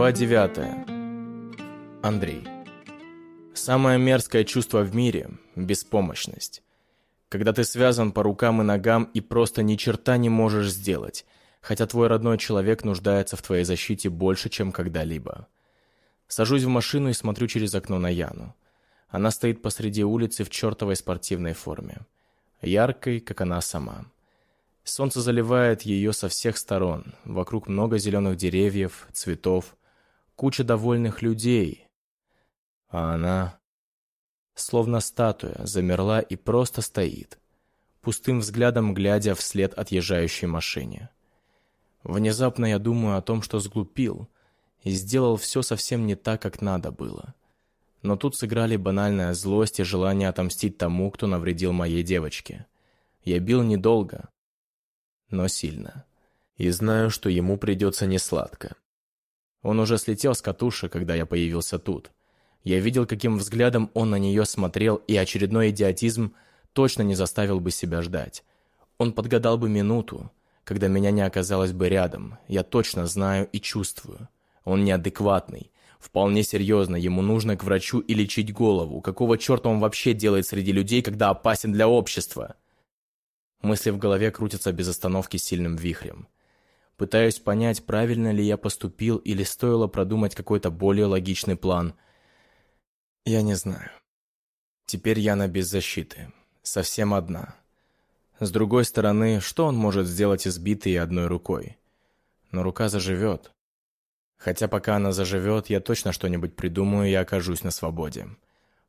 Глава 9. Андрей. Самое мерзкое чувство в мире – беспомощность. Когда ты связан по рукам и ногам и просто ни черта не можешь сделать, хотя твой родной человек нуждается в твоей защите больше, чем когда-либо. Сажусь в машину и смотрю через окно на Яну. Она стоит посреди улицы в чертовой спортивной форме. Яркой, как она сама. Солнце заливает ее со всех сторон. Вокруг много зеленых деревьев, цветов, куча довольных людей. А она, словно статуя, замерла и просто стоит, пустым взглядом глядя вслед отъезжающей машине. Внезапно я думаю о том, что сглупил, и сделал все совсем не так, как надо было. Но тут сыграли банальная злость и желание отомстить тому, кто навредил моей девочке. Я бил недолго, но сильно. И знаю, что ему придется несладко. Он уже слетел с катушек, когда я появился тут. Я видел, каким взглядом он на нее смотрел, и очередной идиотизм точно не заставил бы себя ждать. Он подгадал бы минуту, когда меня не оказалось бы рядом. Я точно знаю и чувствую. Он неадекватный. Вполне серьезно, ему нужно к врачу и лечить голову. Какого черта он вообще делает среди людей, когда опасен для общества? Мысли в голове крутятся без остановки сильным вихрем. Пытаюсь понять, правильно ли я поступил или стоило продумать какой-то более логичный план. Я не знаю. Теперь Яна без защиты. Совсем одна. С другой стороны, что он может сделать избитой одной рукой? Но рука заживет. Хотя пока она заживет, я точно что-нибудь придумаю и окажусь на свободе.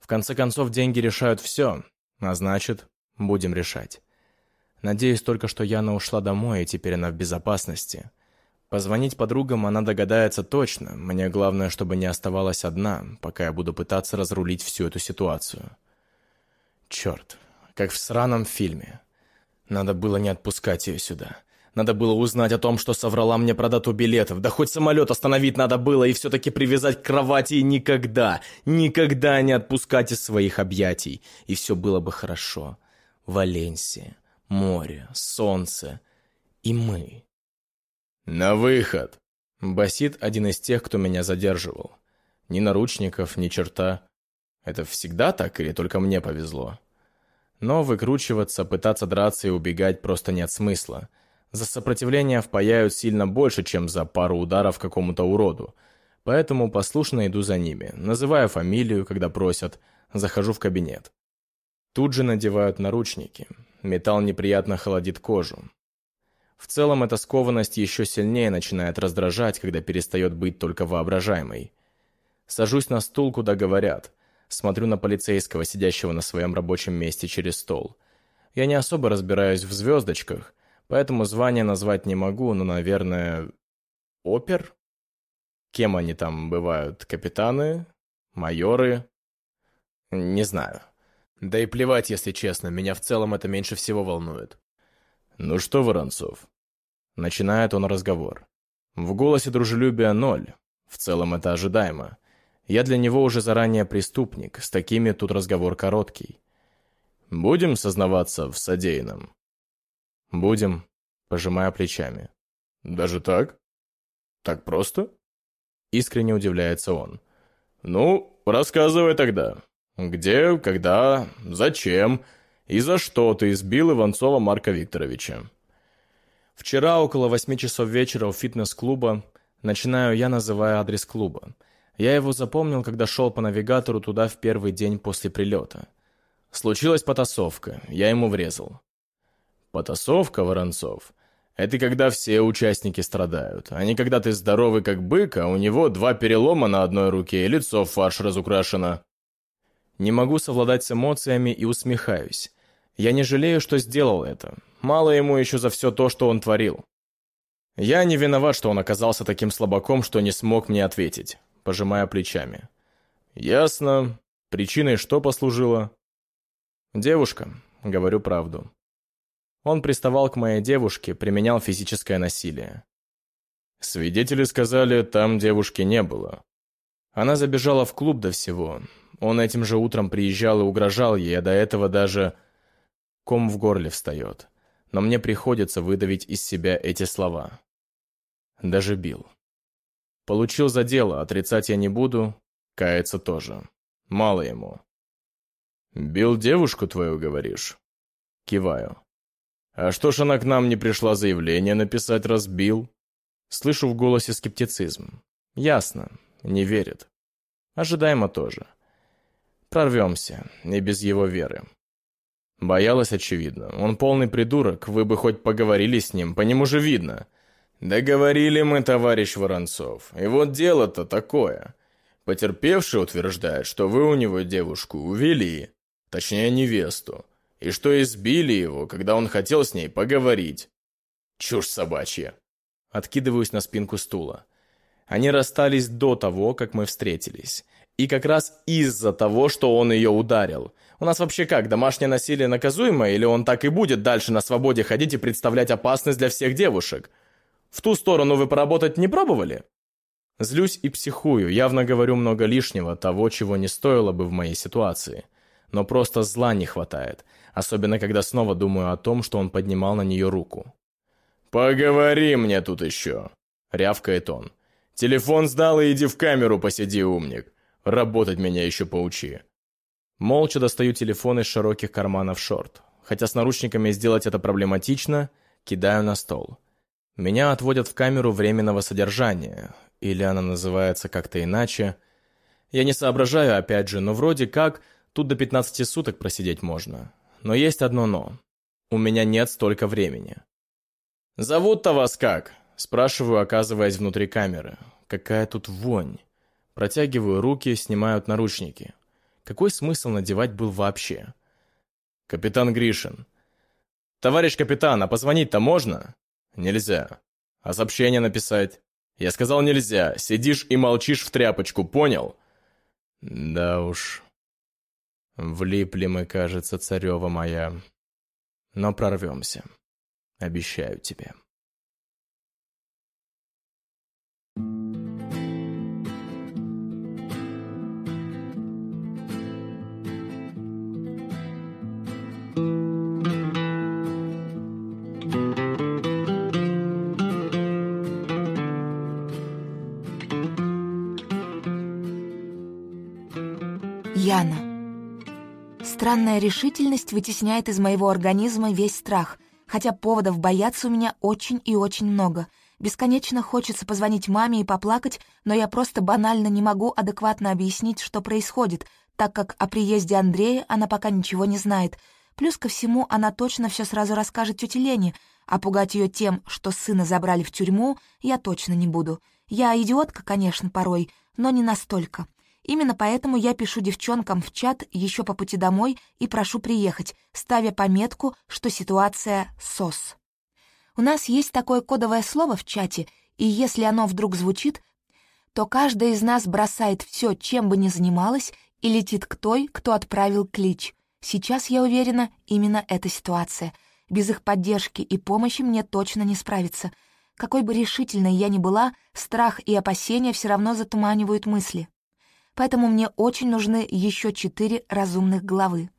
В конце концов, деньги решают все, а значит, будем решать. Надеюсь только, что Яна ушла домой, и теперь она в безопасности. Позвонить подругам она догадается точно. Мне главное, чтобы не оставалась одна, пока я буду пытаться разрулить всю эту ситуацию. Черт, как в сраном фильме. Надо было не отпускать ее сюда. Надо было узнать о том, что соврала мне про дату билетов. Да хоть самолет остановить надо было и все-таки привязать к кровати и никогда, никогда не отпускать из своих объятий. И все было бы хорошо. Валенсия море, солнце и мы. «На выход!» — басит один из тех, кто меня задерживал. Ни наручников, ни черта. Это всегда так или только мне повезло? Но выкручиваться, пытаться драться и убегать просто нет смысла. За сопротивление впаяют сильно больше, чем за пару ударов какому-то уроду. Поэтому послушно иду за ними, называю фамилию, когда просят, захожу в кабинет. Тут же надевают наручники. Металл неприятно холодит кожу. В целом, эта скованность еще сильнее начинает раздражать, когда перестает быть только воображаемой. Сажусь на стул, куда говорят. Смотрю на полицейского, сидящего на своем рабочем месте через стол. Я не особо разбираюсь в звездочках, поэтому звание назвать не могу, но, наверное, опер? Кем они там бывают? Капитаны? Майоры? Не знаю. Да и плевать, если честно, меня в целом это меньше всего волнует. «Ну что, Воронцов?» Начинает он разговор. В голосе дружелюбия ноль. В целом это ожидаемо. Я для него уже заранее преступник, с такими тут разговор короткий. «Будем сознаваться в содеянном?» «Будем», пожимая плечами. «Даже так? Так просто?» Искренне удивляется он. «Ну, рассказывай тогда. Где, когда, зачем и за что ты избил Иванцова Марка Викторовича? Вчера около восьми часов вечера у фитнес-клуба, начинаю я, называя адрес клуба. Я его запомнил, когда шел по навигатору туда в первый день после прилета. Случилась потасовка, я ему врезал. Потасовка, Воронцов, это когда все участники страдают, а не когда ты здоровый как бык, а у него два перелома на одной руке и лицо в фарш разукрашено. Не могу совладать с эмоциями и усмехаюсь. Я не жалею, что сделал это. Мало ему еще за все то, что он творил. Я не виноват, что он оказался таким слабаком, что не смог мне ответить, пожимая плечами. Ясно. Причиной что послужило? Девушка, говорю правду. Он приставал к моей девушке, применял физическое насилие. Свидетели сказали, там девушки не было. Она забежала в клуб до всего, он этим же утром приезжал и угрожал ей, а до этого даже ком в горле встает. Но мне приходится выдавить из себя эти слова. Даже бил. Получил за дело, отрицать я не буду, каяться тоже. Мало ему. «Бил девушку твою, говоришь?» Киваю. «А что ж она к нам не пришла заявление написать, разбил?» Слышу в голосе скептицизм. «Ясно, не верит. Ожидаемо тоже. Прорвемся, и без его веры». Боялась, очевидно. Он полный придурок, вы бы хоть поговорили с ним, по нему же видно. Договорили мы, товарищ Воронцов. И вот дело-то такое. Потерпевший утверждает, что вы у него девушку увели, точнее невесту, и что избили его, когда он хотел с ней поговорить. Чушь собачья. Откидываюсь на спинку стула. Они расстались до того, как мы встретились. И как раз из-за того, что он ее ударил. У нас вообще как, домашнее насилие наказуемо, или он так и будет дальше на свободе ходить и представлять опасность для всех девушек? В ту сторону вы поработать не пробовали? Злюсь и психую, явно говорю много лишнего, того, чего не стоило бы в моей ситуации. Но просто зла не хватает, особенно когда снова думаю о том, что он поднимал на нее руку. «Поговори мне тут еще!» — рявкает он. «Телефон сдал и иди в камеру посиди, умник. Работать меня еще поучи». Молча достаю телефон из широких карманов шорт. Хотя с наручниками сделать это проблематично, кидаю на стол. Меня отводят в камеру временного содержания, или она называется как-то иначе. Я не соображаю, опять же, но вроде как тут до 15 суток просидеть можно. Но есть одно «но». У меня нет столько времени. «Зовут-то вас как?» Спрашиваю, оказываясь внутри камеры. Какая тут вонь. Протягиваю руки, снимают наручники. Какой смысл надевать был вообще? Капитан Гришин. «Товарищ капитан, а позвонить-то можно?» «Нельзя. А сообщение написать?» Я сказал нельзя. Сидишь и молчишь в тряпочку, понял? Да уж. Влипли мы, кажется, царева моя. Но прорвемся. Обещаю тебе. Яна. Странная решительность вытесняет из моего организма весь страх, хотя поводов бояться у меня очень и очень много. Бесконечно хочется позвонить маме и поплакать, но я просто банально не могу адекватно объяснить, что происходит, так как о приезде Андрея она пока ничего не знает. Плюс ко всему, она точно все сразу расскажет тете Лене, а пугать ее тем, что сына забрали в тюрьму, я точно не буду. Я идиотка, конечно, порой, но не настолько. Именно поэтому я пишу девчонкам в чат еще по пути домой и прошу приехать, ставя пометку, что ситуация СОС. У нас есть такое кодовое слово в чате, и если оно вдруг звучит, то каждая из нас бросает все, чем бы ни занималась, и летит к той, кто отправил клич. Сейчас, я уверена, именно эта ситуация. Без их поддержки и помощи мне точно не справиться. Какой бы решительной я ни была, страх и опасения все равно затуманивают мысли поэтому мне очень нужны еще четыре разумных головы.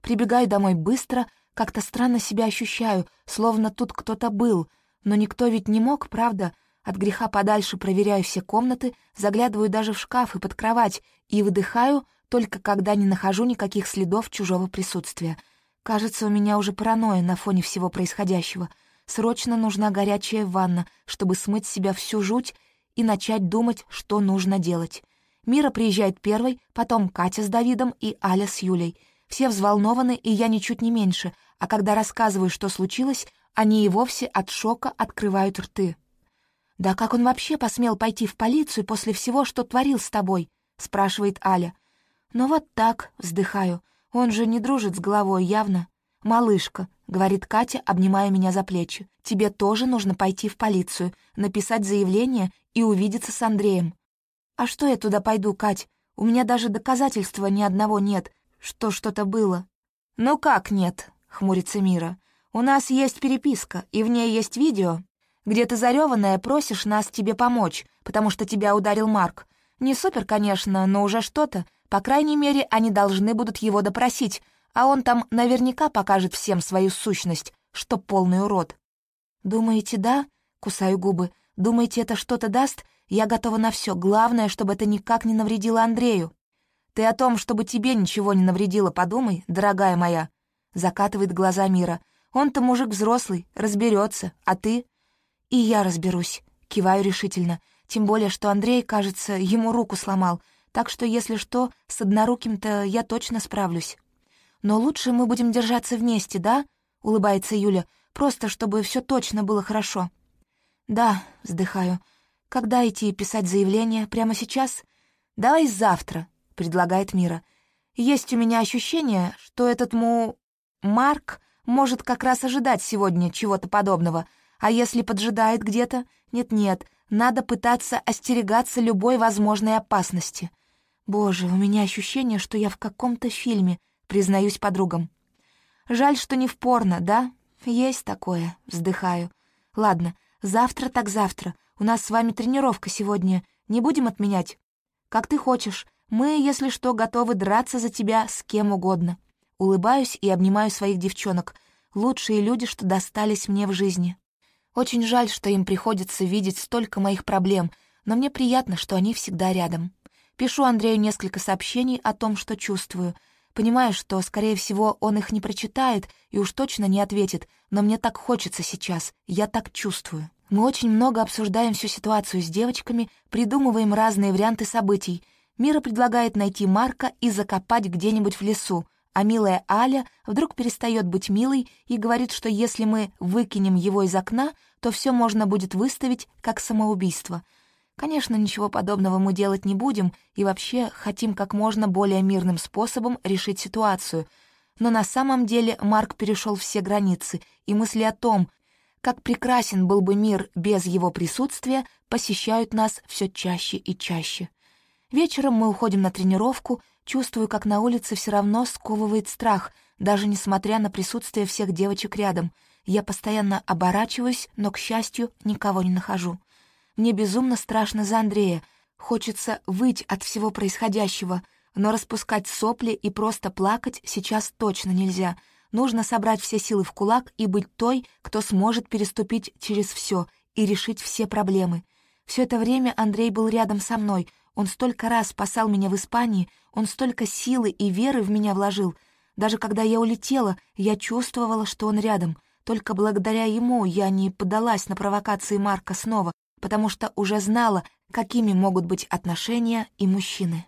Прибегаю домой быстро, как-то странно себя ощущаю, словно тут кто-то был, но никто ведь не мог, правда? От греха подальше проверяю все комнаты, заглядываю даже в шкаф и под кровать и выдыхаю, только когда не нахожу никаких следов чужого присутствия. Кажется, у меня уже паранойя на фоне всего происходящего. Срочно нужна горячая ванна, чтобы смыть с себя всю жуть и начать думать, что нужно делать. Мира приезжает первой, потом Катя с Давидом и Аля с Юлей. Все взволнованы, и я ничуть не меньше, а когда рассказываю, что случилось, они и вовсе от шока открывают рты. «Да как он вообще посмел пойти в полицию после всего, что творил с тобой?» — спрашивает Аля. «Ну вот так», — вздыхаю. «Он же не дружит с головой, явно». «Малышка», — говорит Катя, обнимая меня за плечи, «тебе тоже нужно пойти в полицию, написать заявление и увидеться с Андреем. «А что я туда пойду, Кать? У меня даже доказательства ни одного нет, что что-то было». «Ну как нет?» — хмурится Мира. «У нас есть переписка, и в ней есть видео, где ты зареванная просишь нас тебе помочь, потому что тебя ударил Марк. Не супер, конечно, но уже что-то. По крайней мере, они должны будут его допросить, а он там наверняка покажет всем свою сущность, что полный урод». «Думаете, да?» — кусаю губы. «Думаете, это что-то даст? Я готова на все. Главное, чтобы это никак не навредило Андрею. Ты о том, чтобы тебе ничего не навредило, подумай, дорогая моя. Закатывает глаза Мира. Он-то мужик взрослый, разберется, а ты? И я разберусь. Киваю решительно. Тем более, что Андрей, кажется, ему руку сломал. Так что, если что, с одноруким-то я точно справлюсь. Но лучше мы будем держаться вместе, да? Улыбается Юля. Просто, чтобы все точно было хорошо. Да, вздыхаю. Когда идти писать заявление? Прямо сейчас? Давай завтра, предлагает Мира. Есть у меня ощущение, что этот му... Марк может как раз ожидать сегодня чего-то подобного, а если поджидает где-то, нет-нет, надо пытаться остерегаться любой возможной опасности. Боже, у меня ощущение, что я в каком-то фильме, признаюсь подругам. Жаль, что не в порно, да? Есть такое, вздыхаю. Ладно, завтра так завтра. У нас с вами тренировка сегодня. Не будем отменять? Как ты хочешь. Мы, если что, готовы драться за тебя с кем угодно. Улыбаюсь и обнимаю своих девчонок. Лучшие люди, что достались мне в жизни. Очень жаль, что им приходится видеть столько моих проблем, но мне приятно, что они всегда рядом. Пишу Андрею несколько сообщений о том, что чувствую. Понимаю, что, скорее всего, он их не прочитает и уж точно не ответит, но мне так хочется сейчас, я так чувствую. Мы очень много обсуждаем всю ситуацию с девочками, придумываем разные варианты событий. Мира предлагает найти Марка и закопать где-нибудь в лесу, а милая Аля вдруг перестает быть милой и говорит, что если мы выкинем его из окна, то все можно будет выставить как самоубийство. Конечно, ничего подобного мы делать не будем и вообще хотим как можно более мирным способом решить ситуацию. Но на самом деле Марк перешел все границы, и мысли о том, как прекрасен был бы мир без его присутствия, посещают нас все чаще и чаще. Вечером мы уходим на тренировку — Чувствую, как на улице все равно сковывает страх, даже несмотря на присутствие всех девочек рядом. Я постоянно оборачиваюсь, но, к счастью, никого не нахожу. Мне безумно страшно за Андрея. Хочется выть от всего происходящего, но распускать сопли и просто плакать сейчас точно нельзя. Нужно собрать все силы в кулак и быть той, кто сможет переступить через все и решить все проблемы. Все это время Андрей был рядом со мной — он столько раз спасал меня в Испании, он столько силы и веры в меня вложил. Даже когда я улетела, я чувствовала, что он рядом. Только благодаря ему я не поддалась на провокации Марка снова, потому что уже знала, какими могут быть отношения и мужчины.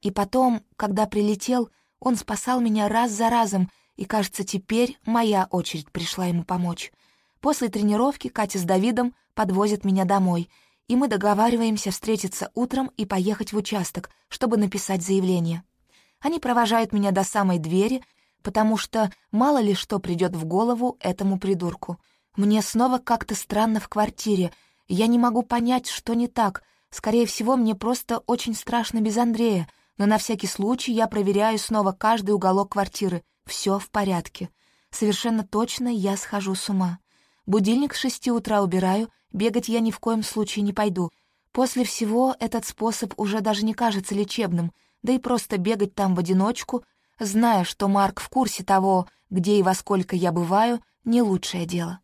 И потом, когда прилетел, он спасал меня раз за разом, и, кажется, теперь моя очередь пришла ему помочь. После тренировки Катя с Давидом подвозят меня домой — и мы договариваемся встретиться утром и поехать в участок, чтобы написать заявление. Они провожают меня до самой двери, потому что мало ли что придет в голову этому придурку. Мне снова как-то странно в квартире, я не могу понять, что не так. Скорее всего, мне просто очень страшно без Андрея, но на всякий случай я проверяю снова каждый уголок квартиры. Все в порядке. Совершенно точно я схожу с ума. Будильник с шести утра убираю, бегать я ни в коем случае не пойду. После всего этот способ уже даже не кажется лечебным, да и просто бегать там в одиночку, зная, что Марк в курсе того, где и во сколько я бываю, не лучшее дело.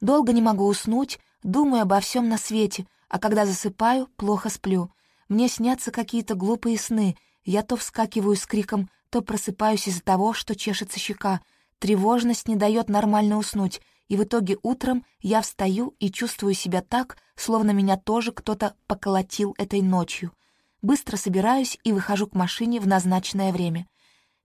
Долго не могу уснуть, думаю обо всем на свете, а когда засыпаю, плохо сплю. Мне снятся какие-то глупые сны, я то вскакиваю с криком, то просыпаюсь из-за того, что чешется щека. Тревожность не дает нормально уснуть, и в итоге утром я встаю и чувствую себя так, словно меня тоже кто-то поколотил этой ночью. Быстро собираюсь и выхожу к машине в назначенное время.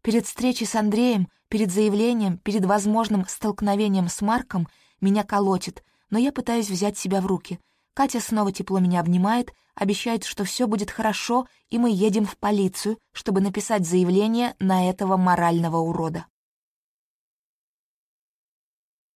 Перед встречей с Андреем, перед заявлением, перед возможным столкновением с Марком меня колотит, но я пытаюсь взять себя в руки. Катя снова тепло меня обнимает, обещает, что все будет хорошо, и мы едем в полицию, чтобы написать заявление на этого морального урода.